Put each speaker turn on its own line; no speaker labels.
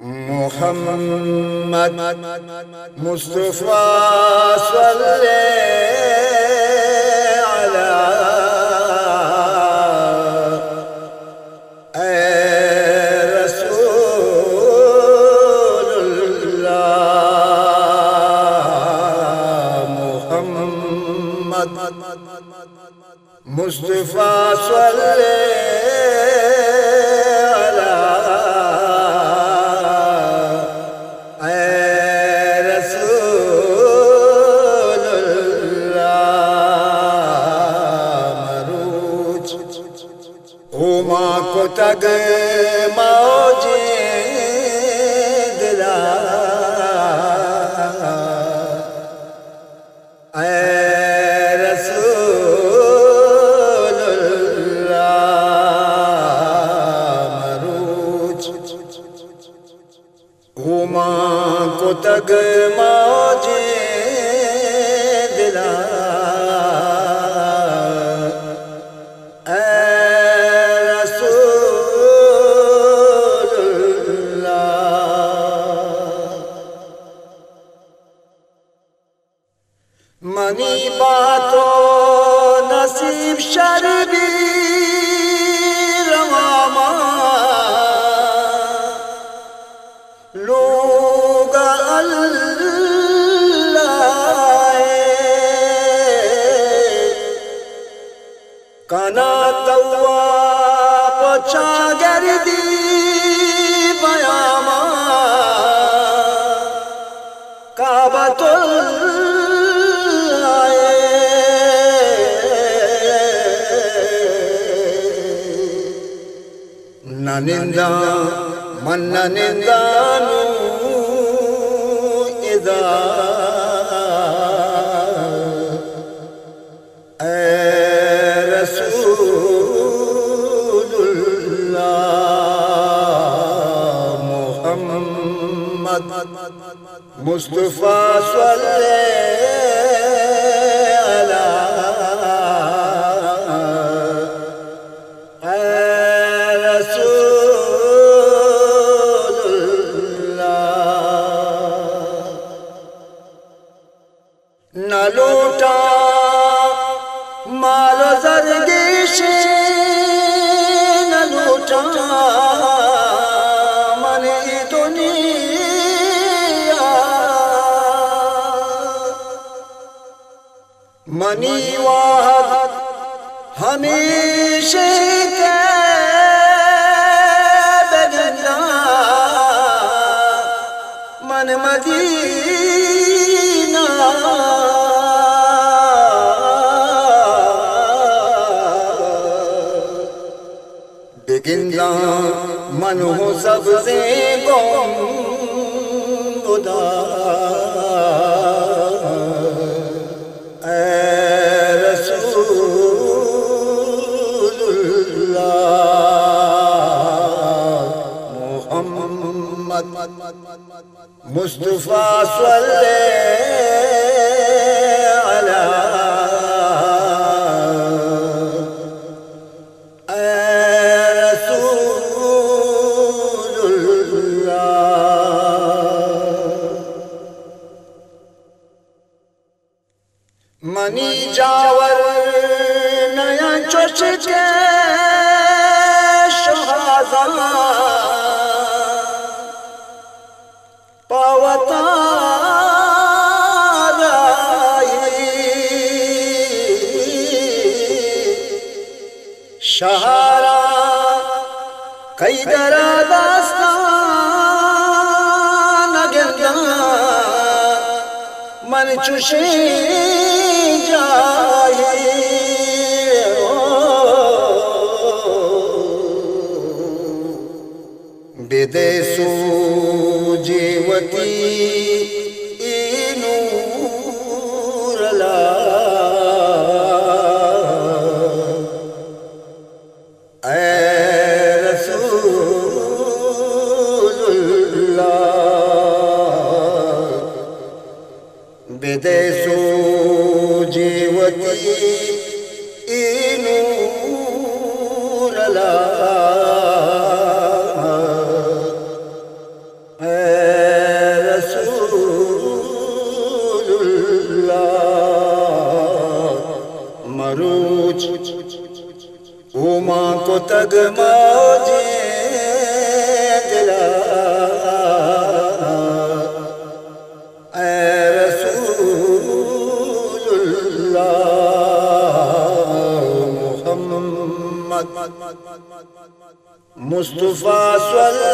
محمد مصطفى صلى على رسول الله محمد مصطفى صلى मौजा ऐं रसुछु उमा को त جوانی باتو تو نصیب شرگی رواما لوگ اللہ توا پچا گردی. నిందా మన్న నిందాను ఇదా مصطفیٰ صلی اللہ न लूटा माल जरगेश न लूटा मन दुनिया मनी वाह हमेशा के बगना मन मदीना من سڀ سب اي رسل من من اللہ من من منی جاور نیا چوش کے شہازہ پاوتا شہارا کئی درا داستان گندہ من چوشی विदेशो जीवती Maruch, Uma Kotag Maudi. مصطفیٰ صلی